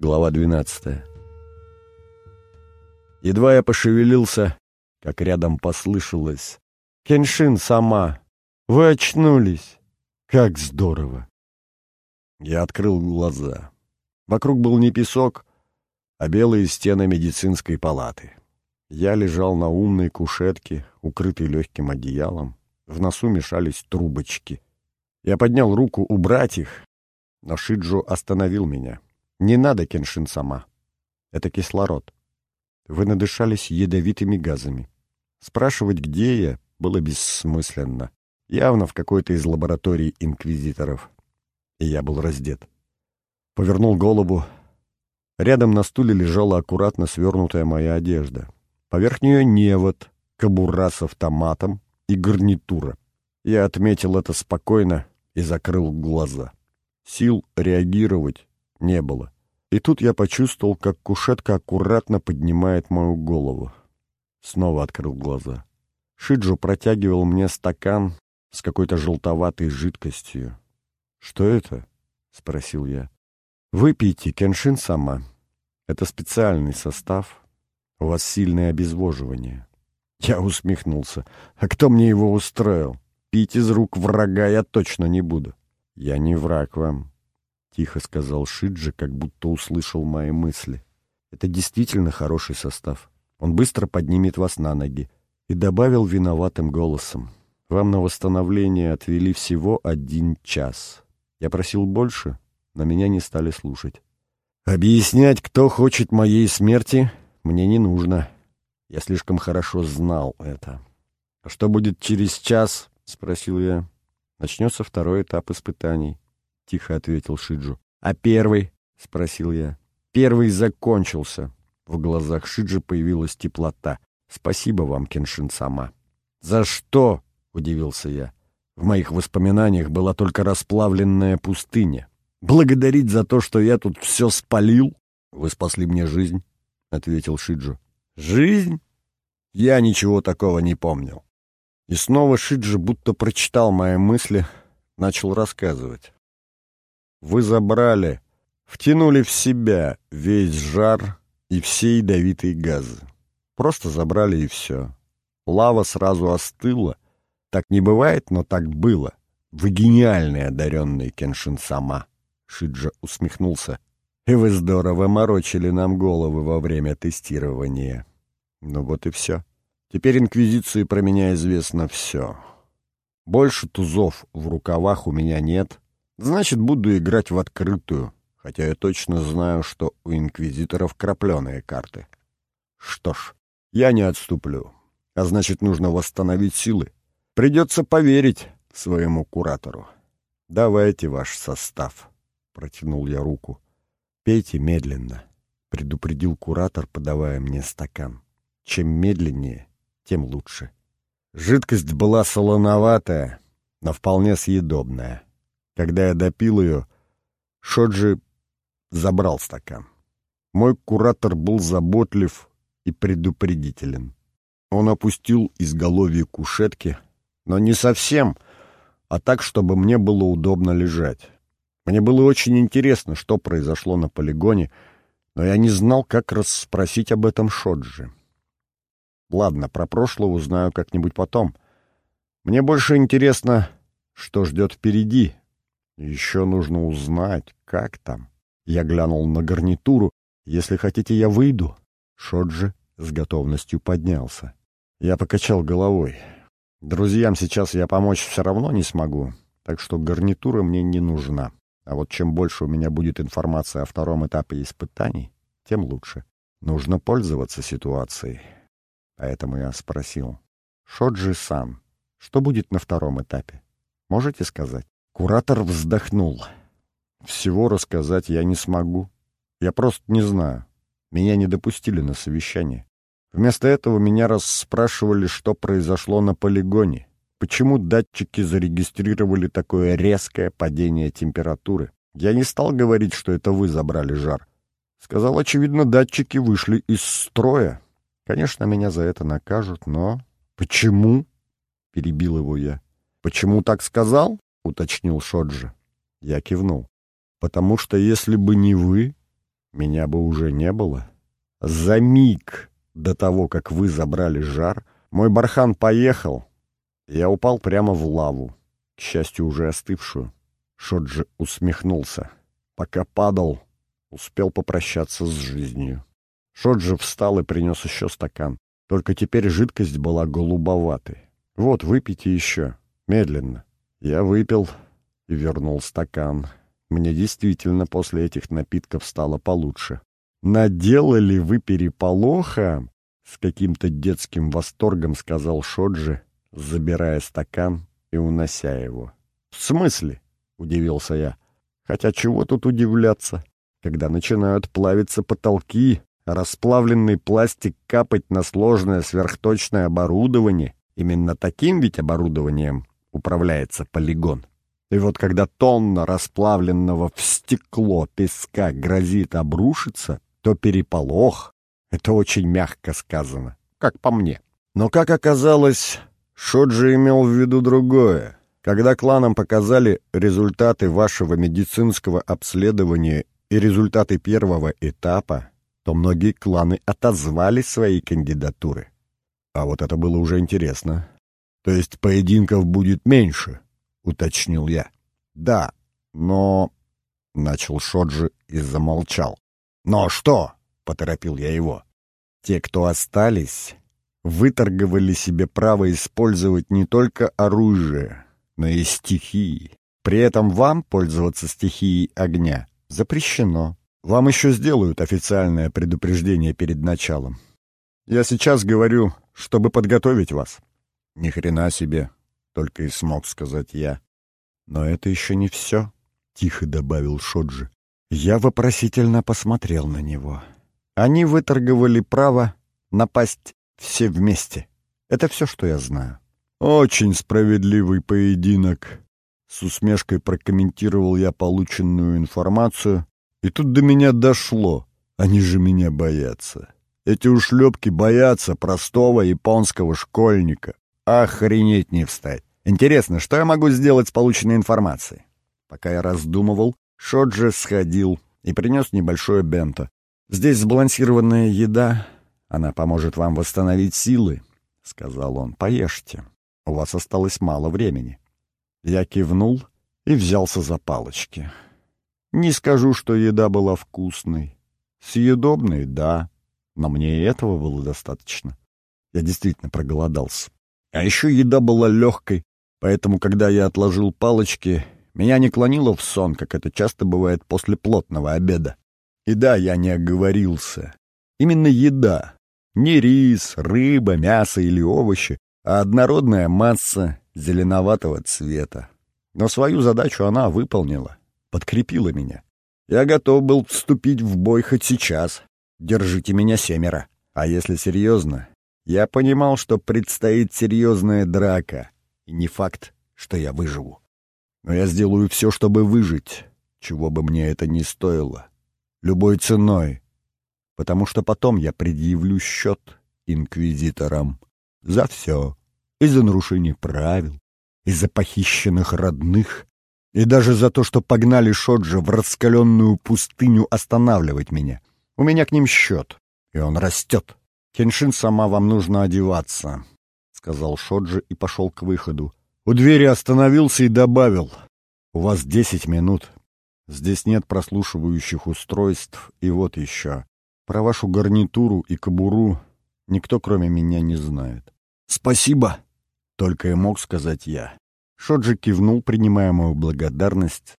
Глава 12. Едва я пошевелился, как рядом послышалось. «Кеншин сама! Вы очнулись! Как здорово!» Я открыл глаза. Вокруг был не песок, а белые стены медицинской палаты. Я лежал на умной кушетке, укрытой легким одеялом. В носу мешались трубочки. Я поднял руку убрать их, но Шиджо остановил меня. «Не надо, Кеншин сама. Это кислород. Вы надышались ядовитыми газами. Спрашивать, где я, было бессмысленно. Явно в какой-то из лабораторий инквизиторов. И я был раздет. Повернул голову. Рядом на стуле лежала аккуратно свернутая моя одежда. Поверх нее невод, кобура с автоматом и гарнитура. Я отметил это спокойно и закрыл глаза. Сил реагировать не было. И тут я почувствовал, как кушетка аккуратно поднимает мою голову. Снова открыл глаза. Шиджу протягивал мне стакан с какой-то желтоватой жидкостью. «Что это?» — спросил я. «Выпейте кеншин сама. Это специальный состав. У вас сильное обезвоживание». Я усмехнулся. «А кто мне его устроил? Пить из рук врага я точно не буду». «Я не враг вам», — тихо сказал Шиджи, как будто услышал мои мысли. «Это действительно хороший состав. Он быстро поднимет вас на ноги». И добавил виноватым голосом. «Вам на восстановление отвели всего один час. Я просил больше, но меня не стали слушать. Объяснять, кто хочет моей смерти, мне не нужно. Я слишком хорошо знал это. «А что будет через час?» — спросил я. Начнется второй этап испытаний, — тихо ответил Шиджу. А первый? — спросил я. Первый закончился. В глазах Шиджи появилась теплота. Спасибо вам, Кеншин-сама. За что? — удивился я. В моих воспоминаниях была только расплавленная пустыня. Благодарить за то, что я тут все спалил? Вы спасли мне жизнь, — ответил Шиджу. Жизнь? Я ничего такого не помнил. И снова Шиджи будто прочитал мои мысли, начал рассказывать. Вы забрали, втянули в себя весь жар и все ядовитые газы. Просто забрали и все. Лава сразу остыла. Так не бывает, но так было. Вы гениальный одаренный Кеншин сама. Шиджа усмехнулся. И вы здорово морочили нам головы во время тестирования. Ну вот и все. Теперь Инквизиции про меня известно все. Больше тузов в рукавах у меня нет. Значит, буду играть в открытую, хотя я точно знаю, что у Инквизиторов крапленые карты. Что ж, я не отступлю. А значит, нужно восстановить силы. Придется поверить своему куратору. «Давайте ваш состав», — протянул я руку. «Пейте медленно», — предупредил куратор, подавая мне стакан. «Чем медленнее, тем лучше. Жидкость была солоноватая, но вполне съедобная. Когда я допил ее, Шоджи забрал стакан. Мой куратор был заботлив и предупредителен. Он опустил изголовье кушетки, но не совсем, а так, чтобы мне было удобно лежать. Мне было очень интересно, что произошло на полигоне, но я не знал, как расспросить об этом Шоджи. Ладно, про прошлое узнаю как-нибудь потом. Мне больше интересно, что ждет впереди. Еще нужно узнать, как там. Я глянул на гарнитуру. Если хотите, я выйду. Шоджи с готовностью поднялся. Я покачал головой. Друзьям сейчас я помочь все равно не смогу, так что гарнитура мне не нужна. А вот чем больше у меня будет информации о втором этапе испытаний, тем лучше. Нужно пользоваться ситуацией. Поэтому я спросил. «Шоджи-сан, что будет на втором этапе? Можете сказать?» Куратор вздохнул. «Всего рассказать я не смогу. Я просто не знаю. Меня не допустили на совещание. Вместо этого меня расспрашивали, что произошло на полигоне. Почему датчики зарегистрировали такое резкое падение температуры? Я не стал говорить, что это вы забрали жар. Сказал, очевидно, датчики вышли из строя. Конечно, меня за это накажут, но... Почему? — перебил его я. Почему так сказал? — уточнил Шоджи. Я кивнул. Потому что если бы не вы, меня бы уже не было. За миг до того, как вы забрали жар, мой бархан поехал. Я упал прямо в лаву, к счастью, уже остывшую. Шоджи усмехнулся. Пока падал, успел попрощаться с жизнью. Шоджи встал и принес еще стакан. Только теперь жидкость была голубоватой. «Вот, выпейте еще. Медленно». Я выпил и вернул стакан. Мне действительно после этих напитков стало получше. «Наделали вы переполоха?» С каким-то детским восторгом сказал Шоджи, забирая стакан и унося его. «В смысле?» — удивился я. «Хотя чего тут удивляться? Когда начинают плавиться потолки, расплавленный пластик капать на сложное сверхточное оборудование, именно таким ведь оборудованием управляется полигон. И вот когда тонна расплавленного в стекло песка грозит обрушиться, то переполох — это очень мягко сказано, как по мне. Но, как оказалось, Шоджи имел в виду другое. Когда кланам показали результаты вашего медицинского обследования и результаты первого этапа, то многие кланы отозвали свои кандидатуры. А вот это было уже интересно. То есть поединков будет меньше, уточнил я. Да, но... Начал Шоджи и замолчал. «Но что?» — поторопил я его. «Те, кто остались, выторговали себе право использовать не только оружие, но и стихии. При этом вам пользоваться стихией огня запрещено. Вам еще сделают официальное предупреждение перед началом. Я сейчас говорю, чтобы подготовить вас. Ни хрена себе, только и смог сказать я. Но это еще не все, тихо добавил Шоджи. Я вопросительно посмотрел на него. Они выторговали право напасть все вместе. Это все, что я знаю. Очень справедливый поединок. С усмешкой прокомментировал я полученную информацию и тут до меня дошло. Они же меня боятся. Эти ушлепки боятся простого японского школьника. Охренеть не встать. Интересно, что я могу сделать с полученной информацией? Пока я раздумывал, Шоджи сходил и принес небольшое бенто. Здесь сбалансированная еда. Она поможет вам восстановить силы, — сказал он. Поешьте. У вас осталось мало времени. Я кивнул и взялся за палочки. Не скажу, что еда была вкусной. Съедобной — да, но мне и этого было достаточно. Я действительно проголодался. А еще еда была легкой, поэтому, когда я отложил палочки, меня не клонило в сон, как это часто бывает после плотного обеда. И да, я не оговорился. Именно еда. Не рис, рыба, мясо или овощи, а однородная масса зеленоватого цвета. Но свою задачу она выполнила подкрепила меня. Я готов был вступить в бой хоть сейчас. Держите меня семеро. А если серьезно, я понимал, что предстоит серьезная драка, и не факт, что я выживу. Но я сделаю все, чтобы выжить, чего бы мне это ни стоило. Любой ценой. Потому что потом я предъявлю счет инквизиторам за все. И за нарушение правил, и за похищенных родных, и даже за то, что погнали Шоджа в раскаленную пустыню останавливать меня. У меня к ним счет, и он растет. Кеншин, сама вам нужно одеваться, — сказал Шоджи и пошел к выходу. У двери остановился и добавил. У вас десять минут. Здесь нет прослушивающих устройств, и вот еще. Про вашу гарнитуру и кобуру никто, кроме меня, не знает. «Спасибо!» — только и мог сказать я. Шоджи кивнул, принимая мою благодарность,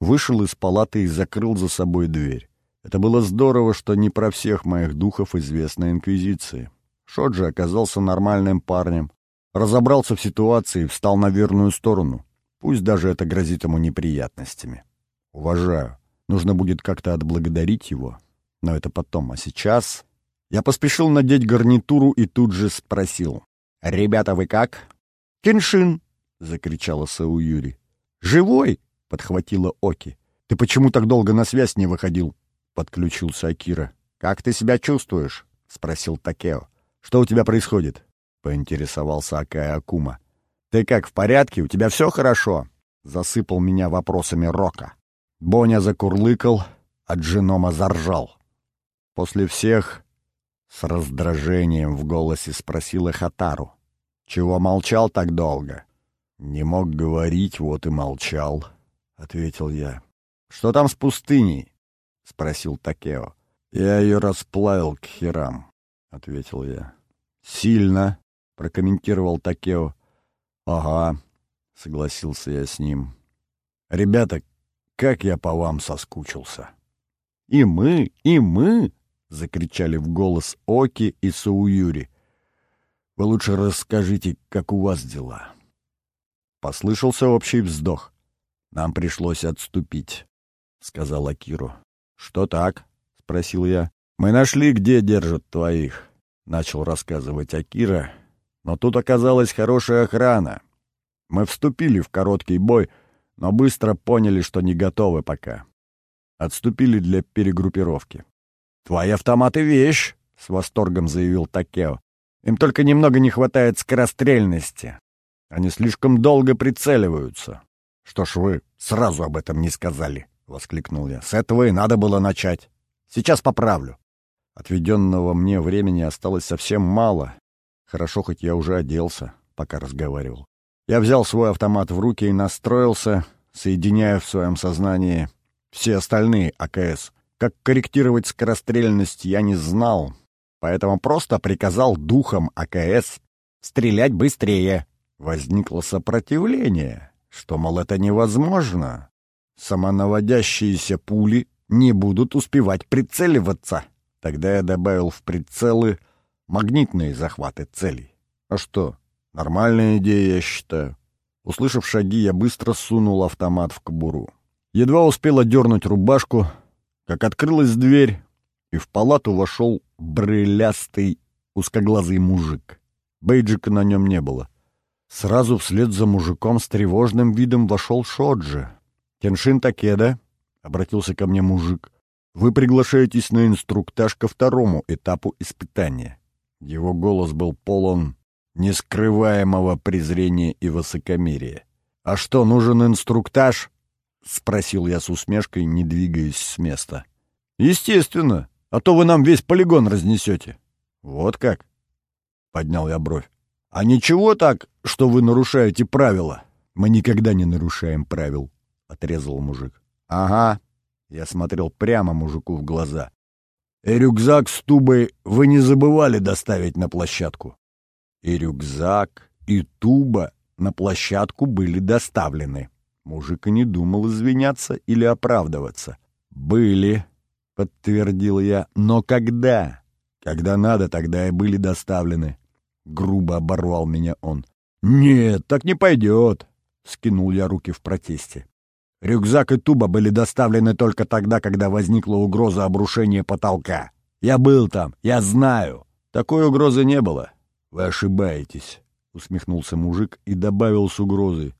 вышел из палаты и закрыл за собой дверь. Это было здорово, что не про всех моих духов известна Инквизиции. Шоджи оказался нормальным парнем, разобрался в ситуации и встал на верную сторону. Пусть даже это грозит ему неприятностями. Уважаю. Нужно будет как-то отблагодарить его. Но это потом. А сейчас... Я поспешил надеть гарнитуру и тут же спросил. «Ребята, вы как?» «Кеншин», — закричала Сауюри. «Живой!» — подхватила Оки. «Ты почему так долго на связь не выходил?» — подключился Акира. «Как ты себя чувствуешь?» — спросил Такео. «Что у тебя происходит?» — поинтересовался Акая Акума. «Ты как, в порядке? У тебя все хорошо?» — засыпал меня вопросами Рока. Боня закурлыкал, а Джинома заржал. После всех с раздражением в голосе спросила Хатару. «Чего молчал так долго?» «Не мог говорить, вот и молчал», — ответил я. «Что там с пустыней?» — спросил Такео. «Я ее расплавил к херам», — ответил я. «Сильно», — прокомментировал Такео. «Ага», — согласился я с ним. «Ребята, как я по вам соскучился!» «И мы, и мы!» — закричали в голос Оки и Сауюри. «Вы лучше расскажите, как у вас дела». Послышался общий вздох. «Нам пришлось отступить», — сказал Акиру. «Что так?» — спросил я. «Мы нашли, где держат твоих», — начал рассказывать Акира. «Но тут оказалась хорошая охрана. Мы вступили в короткий бой, но быстро поняли, что не готовы пока. Отступили для перегруппировки. «Твои автоматы — вещь!» — с восторгом заявил Такео. «Им только немного не хватает скорострельности. Они слишком долго прицеливаются. Что ж вы сразу об этом не сказали, воскликнул я. С этого и надо было начать. Сейчас поправлю. Отведенного мне времени осталось совсем мало. Хорошо, хоть я уже оделся, пока разговаривал. Я взял свой автомат в руки и настроился, соединяя в своем сознании все остальные АКС. Как корректировать скорострельность я не знал, поэтому просто приказал духам АКС стрелять быстрее. Возникло сопротивление, что, мол, это невозможно. Самонаводящиеся пули не будут успевать прицеливаться. Тогда я добавил в прицелы магнитные захваты целей. А что, нормальная идея, я считаю. Услышав шаги, я быстро сунул автомат в кобуру. Едва успел одернуть рубашку, как открылась дверь, и в палату вошел брылястый узкоглазый мужик. Бейджика на нем не было. Сразу вслед за мужиком с тревожным видом вошел Шоджи. «Кеншин Такеда», — обратился ко мне мужик, — «вы приглашаетесь на инструктаж ко второму этапу испытания». Его голос был полон нескрываемого презрения и высокомерия. «А что, нужен инструктаж?» — спросил я с усмешкой, не двигаясь с места. «Естественно, а то вы нам весь полигон разнесете». «Вот как?» — поднял я бровь. «А ничего так, что вы нарушаете правила?» «Мы никогда не нарушаем правил», — отрезал мужик. «Ага», — я смотрел прямо мужику в глаза. «И рюкзак с тубой вы не забывали доставить на площадку?» И рюкзак, и туба на площадку были доставлены. Мужик и не думал извиняться или оправдываться. «Были», — подтвердил я, — «но когда?» «Когда надо, тогда и были доставлены. — грубо оборвал меня он. «Нет, так не пойдет!» — скинул я руки в протесте. Рюкзак и туба были доставлены только тогда, когда возникла угроза обрушения потолка. Я был там, я знаю. Такой угрозы не было. Вы ошибаетесь, — усмехнулся мужик и добавил с угрозой.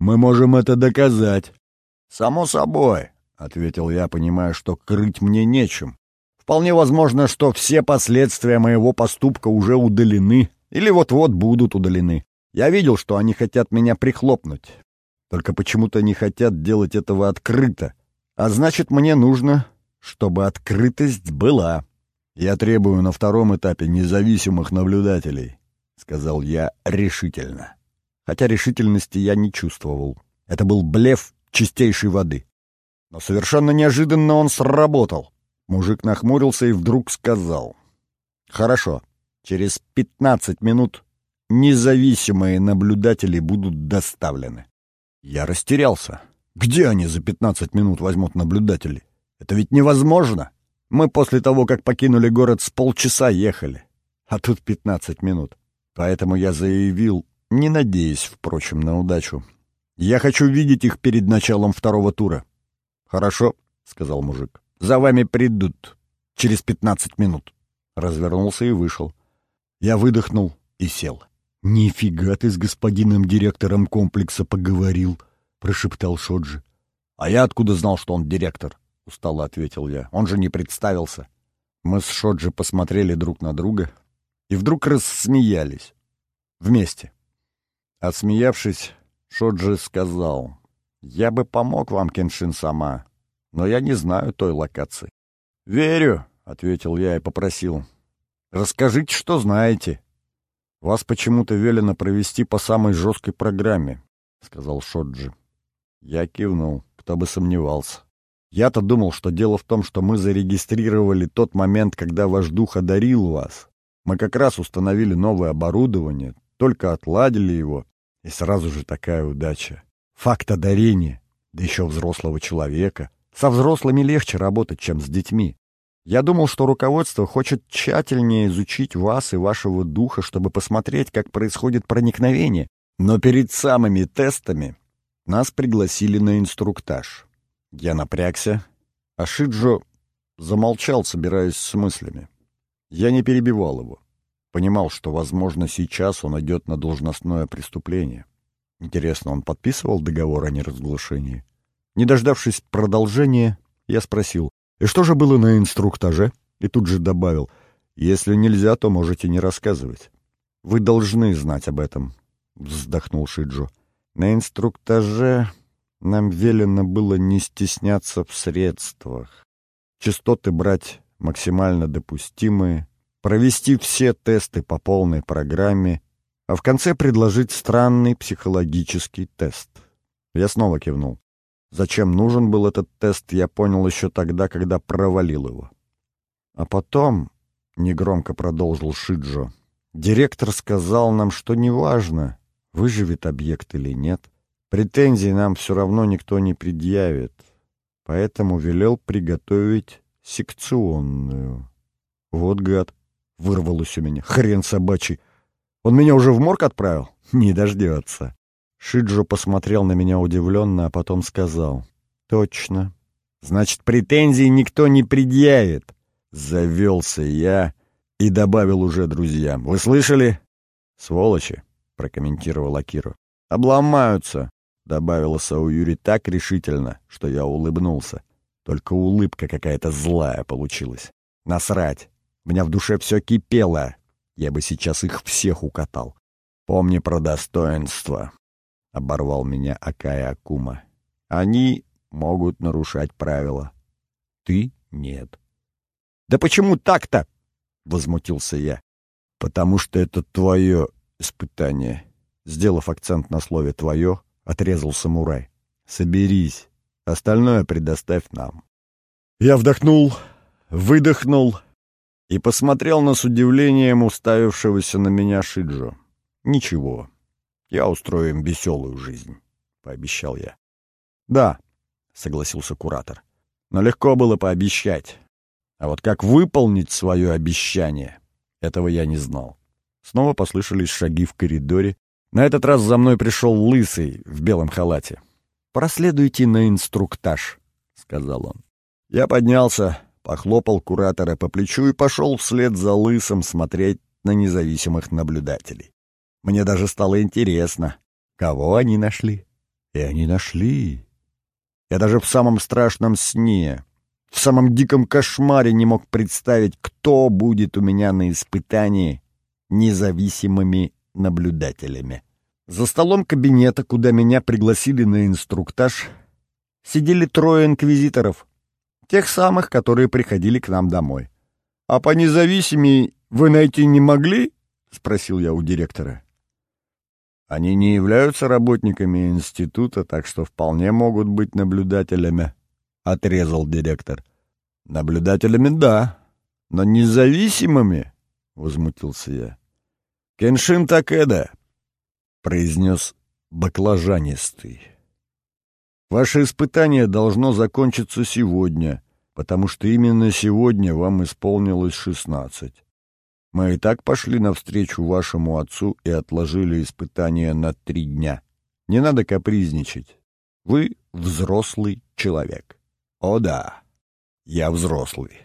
Мы можем это доказать. Само собой, — ответил я, понимая, что крыть мне нечем. Вполне возможно, что все последствия моего поступка уже удалены или вот-вот будут удалены. Я видел, что они хотят меня прихлопнуть. Только почему-то не хотят делать этого открыто. А значит, мне нужно, чтобы открытость была. Я требую на втором этапе независимых наблюдателей, — сказал я решительно. Хотя решительности я не чувствовал. Это был блеф чистейшей воды. Но совершенно неожиданно он сработал. Мужик нахмурился и вдруг сказал. «Хорошо, Через 15 минут независимые наблюдатели будут доставлены. Я растерялся. Где они за 15 минут возьмут наблюдателей? Это ведь невозможно. Мы после того, как покинули город, с полчаса ехали. А тут 15 минут. Поэтому я заявил, не надеясь, впрочем, на удачу. Я хочу видеть их перед началом второго тура. Хорошо, сказал мужик. За вами придут через 15 минут. Развернулся и вышел. Я выдохнул и сел. «Нифига ты с господином директором комплекса поговорил», — прошептал Шоджи. «А я откуда знал, что он директор?» — устало ответил я. «Он же не представился». Мы с Шоджи посмотрели друг на друга и вдруг рассмеялись. Вместе. Отсмеявшись, Шоджи сказал, «Я бы помог вам, Кеншин сама, но я не знаю той локации. «Верю», — ответил я и попросил. «Расскажите, что знаете». «Вас почему-то велено провести по самой жесткой программе», — сказал Шоджи. Я кивнул, кто бы сомневался. Я-то думал, что дело в том, что мы зарегистрировали тот момент, когда ваш дух одарил вас. Мы как раз установили новое оборудование, только отладили его, и сразу же такая удача. Факт одарения, да еще взрослого человека. Со взрослыми легче работать, чем с детьми. Я думал, что руководство хочет тщательнее изучить вас и вашего духа, чтобы посмотреть, как происходит проникновение. Но перед самыми тестами нас пригласили на инструктаж. Я напрягся, а Шиджо замолчал, собираясь с мыслями. Я не перебивал его. Понимал, что, возможно, сейчас он идет на должностное преступление. Интересно, он подписывал договор о неразглашении? Не дождавшись продолжения, я спросил, «И что же было на инструктаже?» И тут же добавил, «Если нельзя, то можете не рассказывать». «Вы должны знать об этом», — вздохнул Шиджо. «На инструктаже нам велено было не стесняться в средствах, частоты брать максимально допустимые, провести все тесты по полной программе, а в конце предложить странный психологический тест. Я снова кивнул. Зачем нужен был этот тест, я понял еще тогда, когда провалил его. А потом, — негромко продолжил Шиджо, — директор сказал нам, что неважно, выживет объект или нет, претензий нам все равно никто не предъявит, поэтому велел приготовить секционную. Вот гад, вырвалось у меня, хрен собачий. Он меня уже в морг отправил? Не дождется. Шиджо посмотрел на меня удивленно, а потом сказал. «Точно. Значит, претензий никто не предъявит». Завелся я и добавил уже друзьям. «Вы слышали?» «Сволочи», — прокомментировал Акиру. «Обломаются», — добавила Сауюри так решительно, что я улыбнулся. Только улыбка какая-то злая получилась. Насрать. У меня в душе все кипело. Я бы сейчас их всех укатал. Помни про достоинство. — оборвал меня Акая Акума. «Они могут нарушать правила. Ты — нет». «Да почему так-то?» — возмутился я. «Потому что это твое испытание». Сделав акцент на слове «твое», отрезал самурай. «Соберись. Остальное предоставь нам». Я вдохнул, выдохнул и посмотрел на с удивлением уставившегося на меня Шиджо. «Ничего, я устрою им веселую жизнь», — пообещал я. «Да», — согласился куратор. «Но легко было пообещать. А вот как выполнить свое обещание, этого я не знал». Снова послышались шаги в коридоре. На этот раз за мной пришел лысый в белом халате. «Проследуйте на инструктаж», — сказал он. Я поднялся, похлопал куратора по плечу и пошел вслед за лысым смотреть на независимых наблюдателей. Мне даже стало интересно, кого они нашли. И они нашли. Я даже в самом страшном сне, в самом диком кошмаре не мог представить, кто будет у меня на испытании независимыми наблюдателями. За столом кабинета, куда меня пригласили на инструктаж, сидели трое инквизиторов, тех самых, которые приходили к нам домой. «А по независимей вы найти не могли?» — спросил я у директора. Они не являются работниками института, так что вполне могут быть наблюдателями, — отрезал директор. Наблюдателями — да, но независимыми, — возмутился я. Кеншин Такеда, — произнес баклажанистый. Ваше испытание должно закончиться сегодня, потому что именно сегодня вам исполнилось шестнадцать. Мы и так пошли навстречу вашему отцу и отложили испытание на три дня. Не надо капризничать. Вы взрослый человек. О да, я взрослый.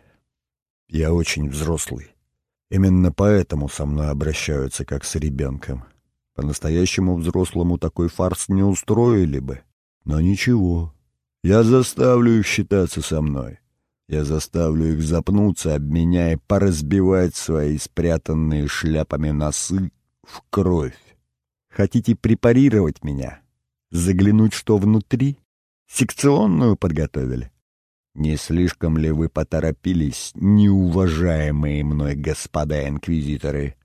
Я очень взрослый. Именно поэтому со мной обращаются как с ребенком. По-настоящему взрослому такой фарс не устроили бы. Но ничего, я заставлю их считаться со мной. Я заставлю их запнуться об меня и поразбивать свои спрятанные шляпами носы в кровь. Хотите препарировать меня? Заглянуть, что внутри? Секционную подготовили? Не слишком ли вы поторопились, неуважаемые мной господа инквизиторы?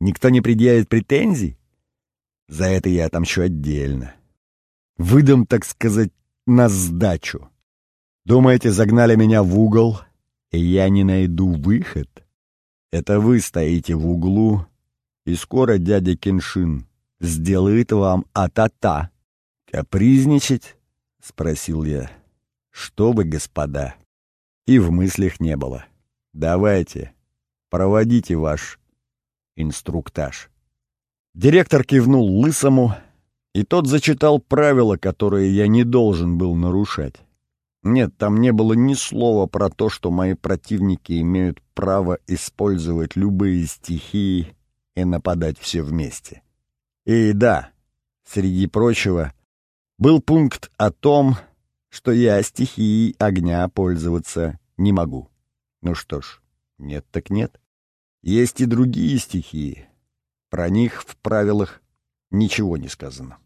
Никто не предъявит претензий? За это я отомщу отдельно. Выдам, так сказать, на сдачу. Думаете, загнали меня в угол, и я не найду выход? Это вы стоите в углу, и скоро дядя Кеншин сделает вам а-та-та. Капризничать? — спросил я. Что вы, господа? И в мыслях не было. Давайте, проводите ваш инструктаж. Директор кивнул лысому, и тот зачитал правила, которые я не должен был нарушать. Нет, там не было ни слова про то, что мои противники имеют право использовать любые стихии и нападать все вместе. И да, среди прочего, был пункт о том, что я стихией огня пользоваться не могу. Ну что ж, нет так нет. Есть и другие стихии. Про них в правилах ничего не сказано.